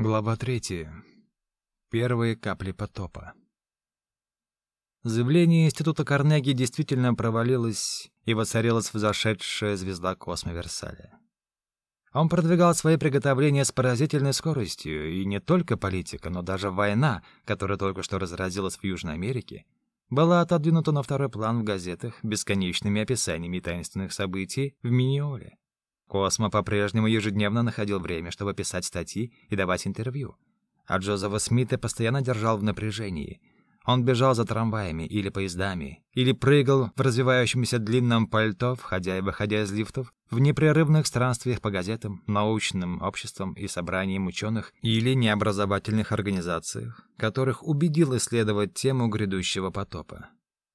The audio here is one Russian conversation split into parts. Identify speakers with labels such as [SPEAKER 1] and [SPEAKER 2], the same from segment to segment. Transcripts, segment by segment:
[SPEAKER 1] Глава третья. Первые капли потопа. Заявление Института Карнеги действительно провалилось, и воцарилась взошедшая звезда Космо Версаля. Он продвигал свои приготовления с поразительной скоростью, и не только политика, но даже война, которая только что разразилась в Южной Америке, была отодвинута на второй план в газетах бесконечными описаниями таинственных событий в Миниоле. Космо по-прежнему ежедневно находил время, чтобы писать статьи и давать интервью. А Джозефа Смита постоянно держал в напряжении. Он бежал за трамваями или поездами, или прыгал в развивающемся длинном пальто, входя и выходя из лифтов, в непрерывных странствиях по газетам, научным обществам и собраниям ученых или необразовательных организациях, которых убедил исследовать тему грядущего потопа.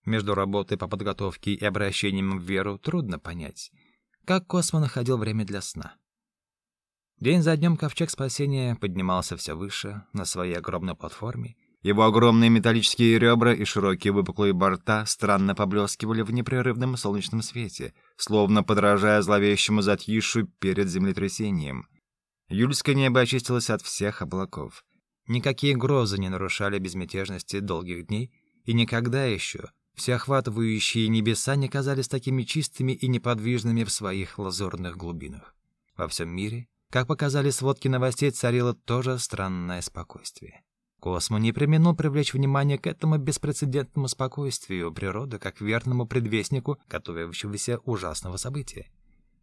[SPEAKER 1] Между работой по подготовке и обращением в веру трудно понять — как Космо находил время для сна. День за днем ковчег спасения поднимался все выше, на своей огромной платформе. Его огромные металлические ребра и широкие выпуклые борта странно поблескивали в непрерывном солнечном свете, словно подражая зловещему затишью перед землетрясением. Юльское небо очистилось от всех облаков. Никакие грозы не нарушали безмятежности долгих дней, и никогда еще Всеохватывающие небеса не казались такими чистыми и неподвижными в своих лазурных глубинах. Во всем мире, как показали сводки новостей, царило тоже странное спокойствие. Космо не применил привлечь внимание к этому беспрецедентному спокойствию природы как верному предвестнику готовящегося ужасного события.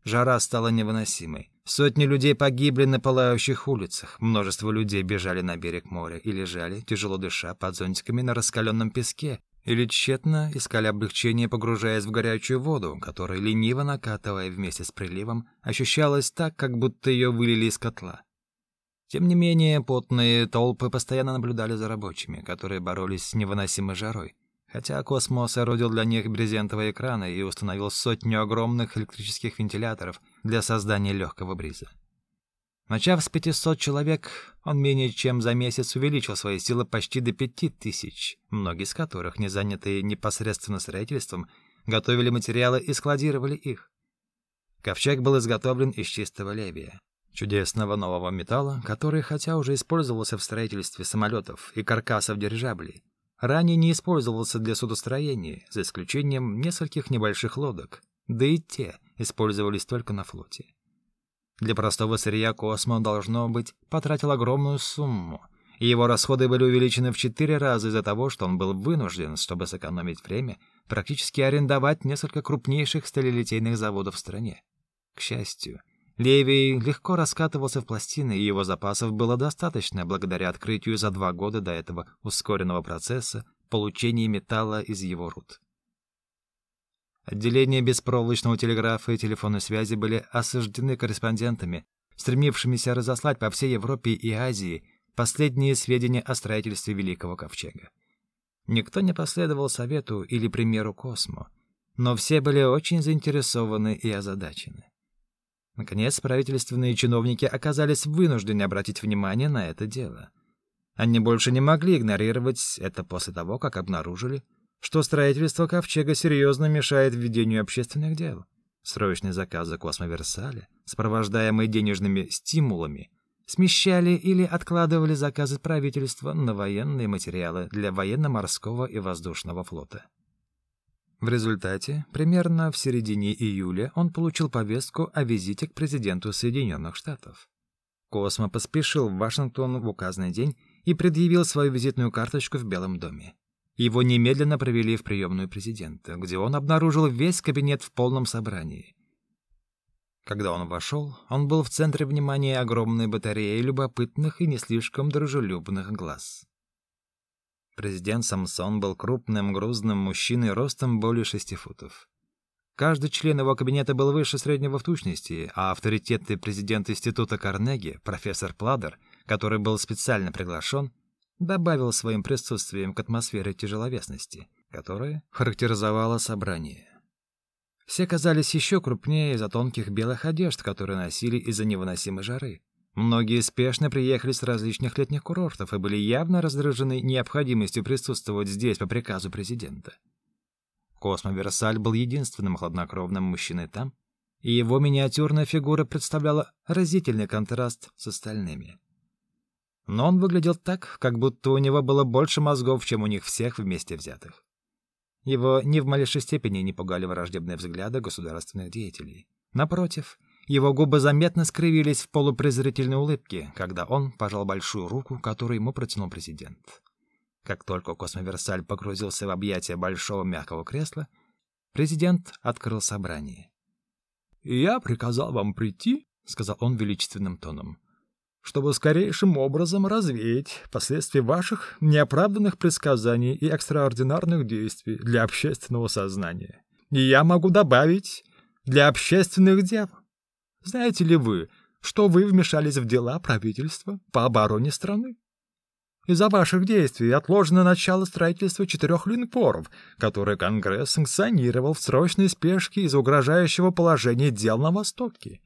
[SPEAKER 1] Жара стала невыносимой. Сотни людей погибли на пылающих улицах. Множество людей бежали на берег моря и лежали, тяжело дыша, под зонтиками на раскаленном песке, или тщетно искали облегчение, погружаясь в горячую воду, которая, лениво накатывая вместе с приливом, ощущалась так, как будто ее вылили из котла. Тем не менее, потные толпы постоянно наблюдали за рабочими, которые боролись с невыносимой жарой, хотя космос соорудил для них брезентовые экраны и установил сотню огромных электрических вентиляторов для создания легкого бриза. Начав с 500 человек, он менее чем за месяц увеличил свои силы почти до 5000, многие из которых, не занятые непосредственно строительством, готовили материалы и складировали их. Ковчег был изготовлен из чистого левия, чудесного нового металла, который, хотя уже использовался в строительстве самолетов и каркасов дирижаблей, ранее не использовался для судостроения, за исключением нескольких небольших лодок, да и те использовались только на флоте. Для простого сырья Космо, должно быть, потратил огромную сумму, и его расходы были увеличены в четыре раза из-за того, что он был вынужден, чтобы сэкономить время, практически арендовать несколько крупнейших сталелитейных заводов в стране. К счастью, Левий легко раскатывался в пластины, и его запасов было достаточно благодаря открытию за два года до этого ускоренного процесса получения металла из его руд. Отделения беспроволочного телеграфа и телефонной связи были осаждены корреспондентами, стремившимися разослать по всей Европе и Азии последние сведения о строительстве Великого Ковчега. Никто не последовал совету или примеру Космо, но все были очень заинтересованы и озадачены. Наконец, правительственные чиновники оказались вынуждены обратить внимание на это дело. Они больше не могли игнорировать это после того, как обнаружили, что строительство ковчега серьезно мешает ведению общественных дел. Срочные заказы Космоверсаля, сопровождаемые денежными стимулами, смещали или откладывали заказы правительства на военные материалы для военно-морского и воздушного флота. В результате, примерно в середине июля, он получил повестку о визите к президенту Соединенных Штатов. Космо поспешил в Вашингтон в указанный день и предъявил свою визитную карточку в Белом доме. Его немедленно провели в приемную президента, где он обнаружил весь кабинет в полном собрании. Когда он вошел, он был в центре внимания огромной батареи любопытных и не слишком дружелюбных глаз. Президент Самсон был крупным, грузным мужчиной ростом более шести футов. Каждый член его кабинета был выше среднего в тучности, а авторитетный президент Института Карнеги, профессор Пладер, который был специально приглашен, добавил своим присутствием к атмосфере тяжеловесности, которая характеризовала собрание. Все казались еще крупнее из-за тонких белых одежд, которые носили из-за невыносимой жары. Многие спешно приехали с различных летних курортов и были явно раздражены необходимостью присутствовать здесь по приказу президента. Космо Версаль был единственным хладнокровным мужчиной там, и его миниатюрная фигура представляла разительный контраст с остальными. Но он выглядел так, как будто у него было больше мозгов, чем у них всех вместе взятых. Его ни в малейшей степени не пугали враждебные взгляды государственных деятелей. Напротив, его губы заметно скривились в полупрезрительной улыбке, когда он пожал большую руку, которую ему протянул президент. Как только Космоверсаль погрузился в объятия большого мягкого кресла, президент открыл собрание. «Я приказал вам прийти», — сказал он величественным тоном, «чтобы скорейшим образом развеять последствия ваших неоправданных предсказаний и экстраординарных действий для общественного сознания. И я могу добавить для общественных дел. Знаете ли вы, что вы вмешались в дела правительства по обороне страны? Из-за ваших действий отложено начало строительства четырех линкоров, которые Конгресс санкционировал в срочной спешке из угрожающего положения дел на Востоке.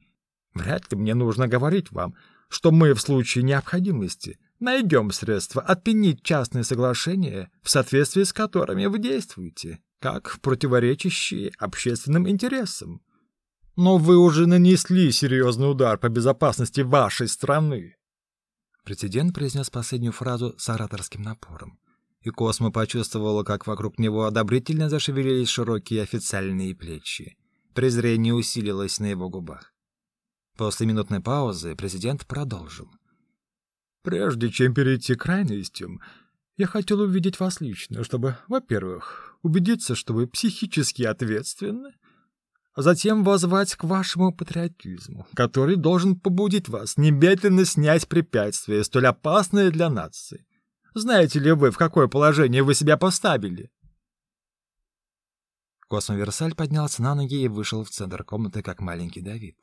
[SPEAKER 1] Вряд ли мне нужно говорить вам, что мы в случае необходимости найдем средства отменить частные соглашения, в соответствии с которыми вы действуете, как противоречащие общественным интересам. Но вы уже нанесли серьезный удар по безопасности вашей страны. Президент произнес последнюю фразу с ораторским напором, и Космо почувствовала, как вокруг него одобрительно зашевелились широкие официальные плечи. Презрение усилилось на его губах. После минутной паузы президент продолжил. «Прежде чем перейти к крайностям, я хотел увидеть вас лично, чтобы, во-первых, убедиться, что вы психически ответственны, а затем возвать к вашему патриотизму, который должен побудить вас немедленно снять препятствие, столь опасное для нации. Знаете ли вы, в какое положение вы себя поставили? Космоверсаль поднялся на ноги и вышел в центр комнаты, как маленький Давид.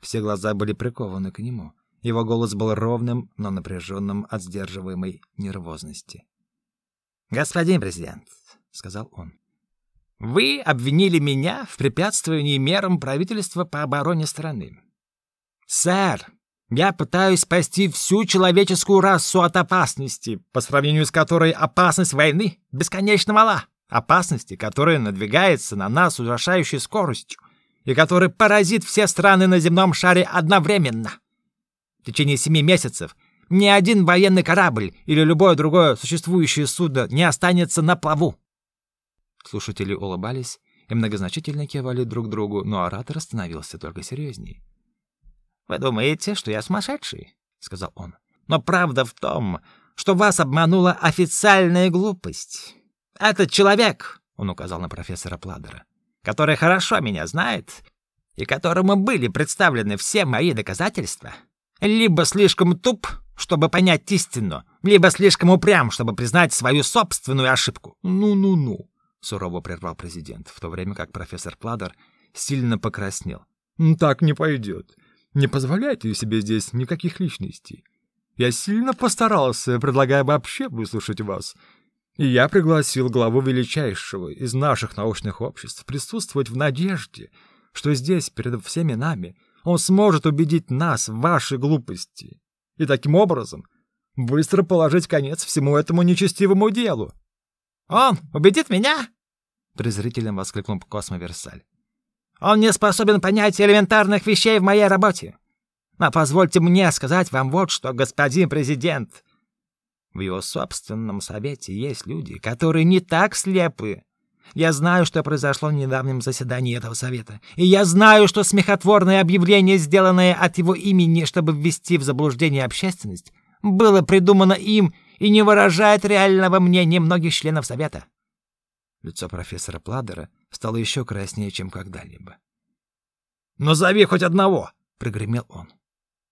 [SPEAKER 1] Все глаза были прикованы к нему. Его голос был ровным, но напряженным от сдерживаемой нервозности. «Господин президент», — сказал он, вы обвинили меня в препятствовании мерам правительства по обороне страны. Сэр, я пытаюсь спасти всю человеческую расу от опасности, по сравнению с которой опасность войны бесконечно мала. Опасности, которая надвигается на нас ужасающей скоростью и которая поразит все страны на земном шаре одновременно. В течение семи месяцев ни один военный корабль или любое другое существующее судно не останется на плаву. Слушатели улыбались и многозначительно кивали друг другу, но оратор становился только серьезней. «Вы думаете, что я сумасшедший?» — сказал он. «Но правда в том, что вас обманула официальная глупость. Этот человек, — он указал на профессора Пладера, — который хорошо меня знает и которому были представлены все мои доказательства, либо слишком туп, чтобы понять истину, либо слишком упрям, чтобы признать свою собственную ошибку. Ну-ну-ну. — сурово прервал президент, в то время как профессор Пладер сильно покраснел. «Так не пойдет. Не позволяйте себе здесь никаких личностей. Я сильно постарался, предлагая вообще выслушать вас. И я пригласил главу величайшего из наших научных обществ присутствовать в надежде, что здесь, перед всеми нами, он сможет убедить нас в вашей глупости и таким образом быстро положить конец всему этому нечестивому делу. «Он убедит меня?» — презрительно воскликнул Космоверсаль. «Он не способен понять элементарных вещей в моей работе. Но позвольте мне сказать вам вот что, господин президент. В его собственном совете есть люди, которые не так слепы. Я знаю, что произошло в недавнем заседании этого совета. И я знаю, что смехотворное объявление, сделанное от его имени, чтобы ввести в заблуждение общественность, было придумано им и не выражает реального мнения многих членов Совета. Лицо профессора Пладера стало еще краснее, чем когда-либо. «Назови хоть одного!» — прогремел он.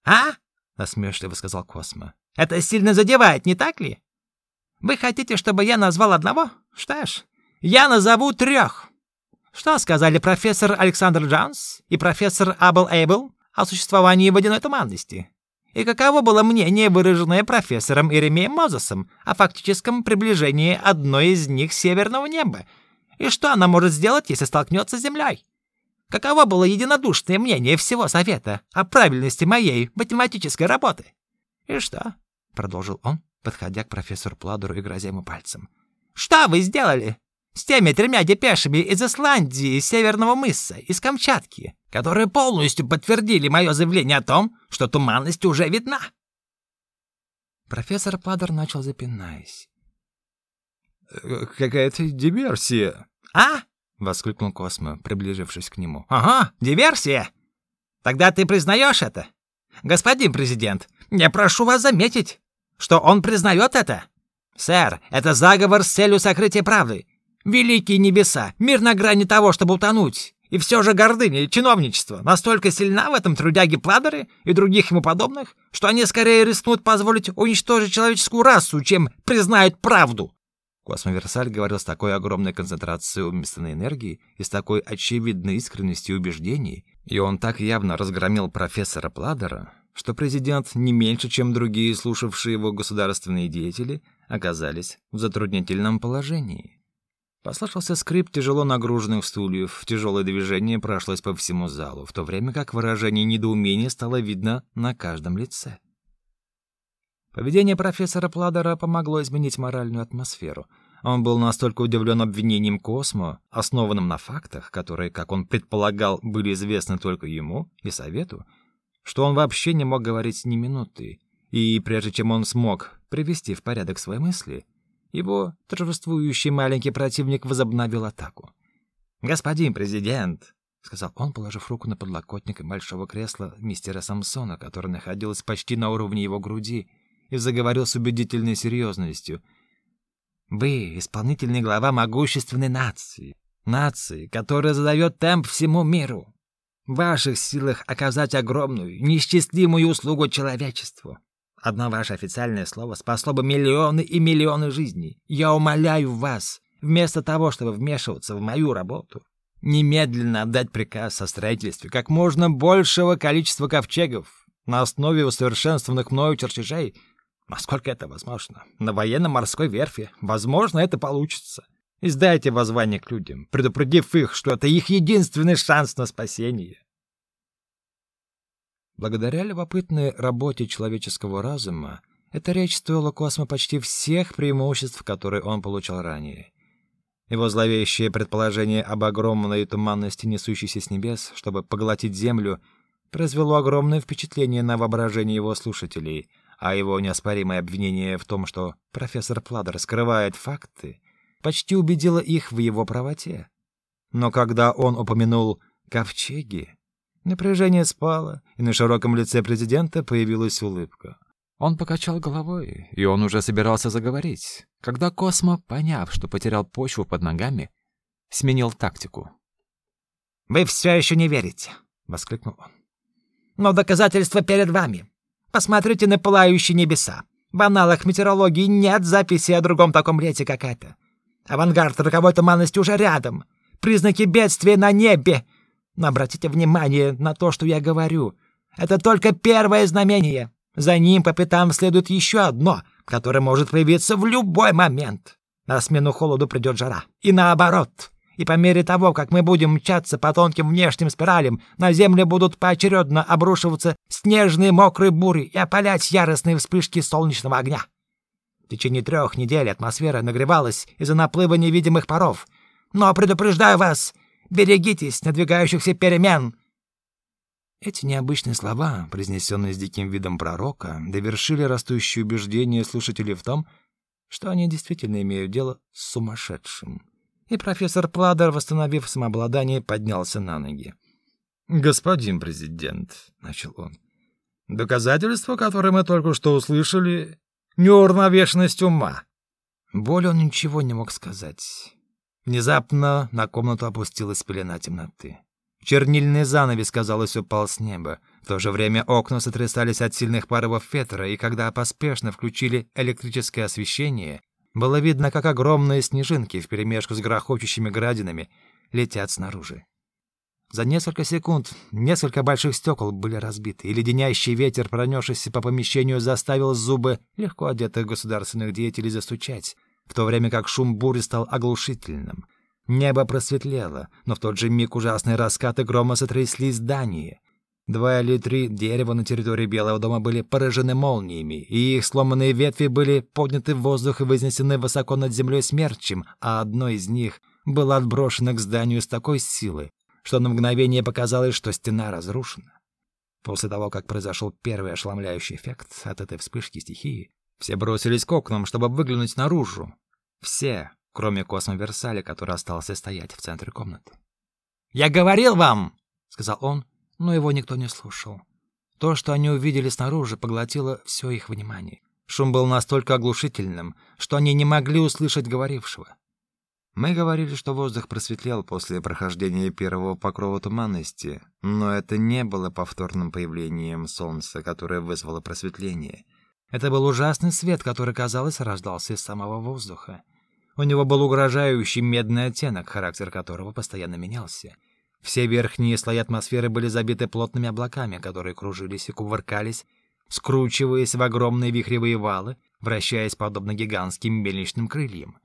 [SPEAKER 1] «А?» — насмешливо сказал Космо. «Это сильно задевает, не так ли? Вы хотите, чтобы я назвал одного? Что ж, я назову трех. Что сказали профессор Александр Джонс и профессор Абл Эйбл о существовании водяной туманности? и каково было мнение, выраженное профессором Иеремием Мозесом о фактическом приближении одной из них северного неба, и что она может сделать, если столкнется с Землей. Каково было единодушное мнение всего Совета о правильности моей математической работы? И что? — продолжил он, подходя к профессору Пладеру и грозя ему пальцем. «Что вы сделали с теми тремя депешами из Исландии, Северного мыса, из Камчатки, которые полностью подтвердили мое заявление о том, что туманность уже видна. Профессор Падер начал запинаясь. «Какая-то диверсия!»
[SPEAKER 2] «А?»
[SPEAKER 1] — воскликнул Космо, приближившись к нему.
[SPEAKER 2] «Ага, диверсия! Тогда ты признаешь это? Господин президент, я прошу вас заметить, что он признает это. Сэр, это заговор с целью сокрытия правды. Великие небеса, мир на грани того, чтобы утонуть. И все же гордыня и чиновничество настолько сильна в этом трудяге Пладере и других ему подобных, что они скорее рискнут позволить уничтожить человеческую расу, чем признают правду.
[SPEAKER 1] Космоверсаль говорил с такой огромной концентрацией умственной энергии и с такой очевидной искренностью убеждений, и он так явно разгромил профессора Пладера, что президент не меньше, чем другие слушавшие его государственные деятели, оказались в затруднительном положении. Послышался скрип тяжело нагруженных стульев, тяжелое движение прошлось по всему залу, в то время как выражение недоумения стало видно на каждом лице. Поведение профессора Пладера помогло изменить моральную атмосферу. Он был настолько удивлен обвинением Космо, основанным на фактах, которые, как он предполагал, были известны только ему и совету, что он вообще не мог говорить ни минуты. И прежде чем он смог привести в порядок свои мысли, его торжествующий маленький противник возобновил атаку.
[SPEAKER 2] «Господин президент», —
[SPEAKER 1] сказал он, положив руку на подлокотник большого кресла мистера Самсона, которое находилось почти на уровне его груди, и заговорил с убедительной серьезностью. «Вы — исполнительный глава могущественной нации, нации, которая задает темп всему миру. В ваших силах оказать огромную, неисчислимую услугу человечеству. Одно ваше официальное слово спасло бы миллионы и миллионы жизней. Я умоляю вас, вместо того, чтобы вмешиваться в мою работу, немедленно отдать приказ о строительстве как можно большего количества ковчегов на основе усовершенствованных мною чертежей, Насколько это возможно? На военно-морской верфи. Возможно, это получится. Издайте воззвание к людям, предупредив их, что это их единственный шанс на спасение. Благодаря любопытной работе человеческого разума, эта речь стоила Космо почти всех преимуществ, которые он получал ранее. Его зловещее предположение об огромной туманности, несущейся с небес, чтобы поглотить землю, произвело огромное впечатление на воображение его слушателей — а его неоспоримое обвинение в том, что профессор Пладер скрывает факты, почти убедило их в его правоте. Но когда он упомянул ковчеги, напряжение спало, и на широком лице президента появилась улыбка. Он покачал головой, и он уже собирался заговорить, когда Космо, поняв, что потерял почву под ногами, сменил тактику.
[SPEAKER 2] «Вы все еще не верите!» — воскликнул он. «Но доказательства перед вами. Посмотрите на пылающие небеса. В аналах метеорологии нет записи о другом таком лете, как это. Авангард роковой туманности уже рядом. Признаки бедствия на небе. Но обратите внимание на то, что я говорю. Это только первое знамение. За ним по пятам следует еще одно, которое может появиться в любой момент. На смену холоду придет жара. И наоборот. И по мере того, как мы будем мчаться по тонким внешним спиралям, на землю будут поочередно обрушиваться снежные мокрые бури и опалять яростные вспышки солнечного огня. В течение трех недель атмосфера нагревалась из-за наплыва невидимых паров. Но предупреждаю вас, берегитесь надвигающихся перемен.
[SPEAKER 1] Эти необычные слова, произнесенные с диким видом пророка, довершили растущее убеждение слушателей в том, что они действительно имеют дело с сумасшедшим и профессор Пладер, восстановив самообладание, поднялся на ноги. «Господин президент», — начал он, — «доказательство, которое мы только что услышали, неуравновешенность ума». Более он ничего не мог сказать. Внезапно на комнату опустилась пелена темноты. Чернильный занавес, казалось, упал с неба. В то же время окна сотрясались от сильных порывов ветра, и когда поспешно включили электрическое освещение, было видно, как огромные снежинки вперемешку с грохочущими градинами летят снаружи. За несколько секунд несколько больших стекол были разбиты, и леденящий ветер, пронесшийся по помещению, заставил зубы легко одетых государственных деятелей застучать, в то время как шум бури стал оглушительным. Небо просветлело, но в тот же миг ужасные раскаты грома сотрясли здание. Два или три дерева на территории Белого дома были поражены молниями, и их сломанные ветви были подняты в воздух и вознесены высоко над землей смерчем, а одно из них было отброшено к зданию с такой силой, что на мгновение показалось, что стена разрушена. После того, как произошел первый ошеломляющий эффект от этой вспышки стихии, Все бросились к окнам, чтобы выглянуть наружу. Все, кроме Космо Версаля, который остался стоять в центре комнаты.
[SPEAKER 2] «Я говорил вам!» — сказал он, но его никто не слушал. То, что они увидели снаружи, поглотило все их внимание. Шум был настолько оглушительным, что они не могли услышать говорившего.
[SPEAKER 1] Мы говорили, что воздух просветлел после прохождения первого покрова туманности, но это не было повторным появлением солнца, которое вызвало просветление.
[SPEAKER 2] Это был ужасный свет, который, казалось, рождался из самого воздуха. У него был угрожающий медный оттенок, характер которого постоянно менялся. Все верхние слои атмосферы были забиты плотными облаками, которые кружились и кувыркались, скручиваясь в огромные вихревые валы, вращаясь подобно гигантским мельничным крыльям.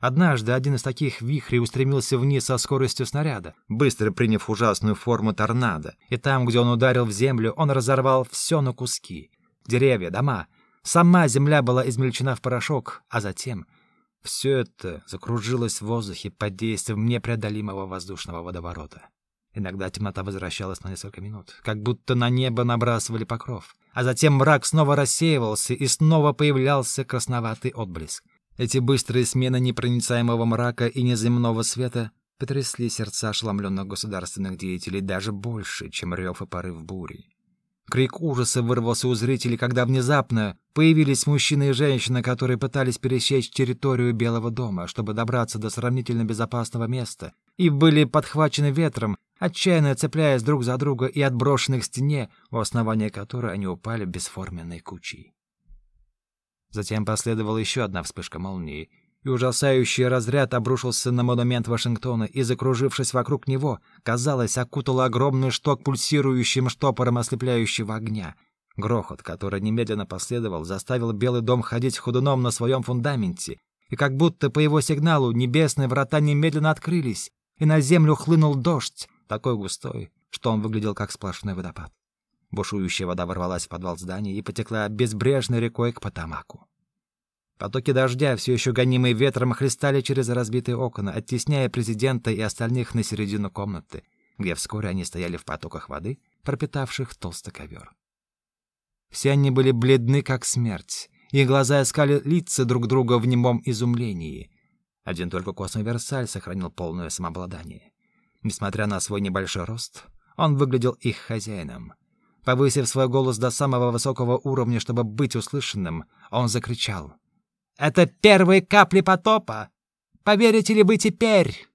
[SPEAKER 2] Однажды один из таких вихрей устремился вниз со скоростью снаряда, быстро приняв ужасную форму торнадо, и там, где он ударил в землю, он разорвал все на куски. Деревья, дома, сама земля была измельчена в порошок, а затем все это закружилось в воздухе под действием непреодолимого воздушного водоворота. Иногда темнота возвращалась на несколько минут, как будто на небо набрасывали покров, а затем мрак снова рассеивался и снова появлялся красноватый отблеск. Эти быстрые смены непроницаемого мрака и неземного света потрясли сердца ошеломленных государственных деятелей даже больше, чем рев и порыв бури. Крик ужаса вырвался у зрителей, когда внезапно появились мужчины и женщины, которые пытались пересечь территорию Белого дома, чтобы добраться до сравнительно безопасного места, и были подхвачены ветром, отчаянно цепляясь друг за друга и отброшены к стене, у основания которой они упали бесформенной кучей. Затем последовала еще одна вспышка молнии, и ужасающий разряд обрушился на монумент Вашингтона и, закружившись вокруг него, казалось, окутал огромный шток пульсирующим штопором ослепляющего огня. Грохот, который немедленно последовал, заставил Белый дом ходить ходуном на своем фундаменте, и как будто по его сигналу небесные врата немедленно открылись, и на землю хлынул дождь, такой густой, что он выглядел как сплошной водопад. Бушующая вода ворвалась в подвал здания и потекла безбрежной рекой к Потамаку. Потоки дождя, все еще гонимые ветром, хлестали через разбитые окна, оттесняя президента и остальных на середину комнаты, где вскоре они стояли в потоках воды, пропитавших толстый ковер. Все они были бледны, как смерть, их глаза искали лица друг друга в немом изумлении. Один только Космо Версаль сохранил полное самообладание. Несмотря на свой небольшой рост, он выглядел их хозяином. Повысив свой голос до самого высокого уровня, чтобы быть услышанным, он закричал. «Это первые капли потопа! Поверите ли вы теперь,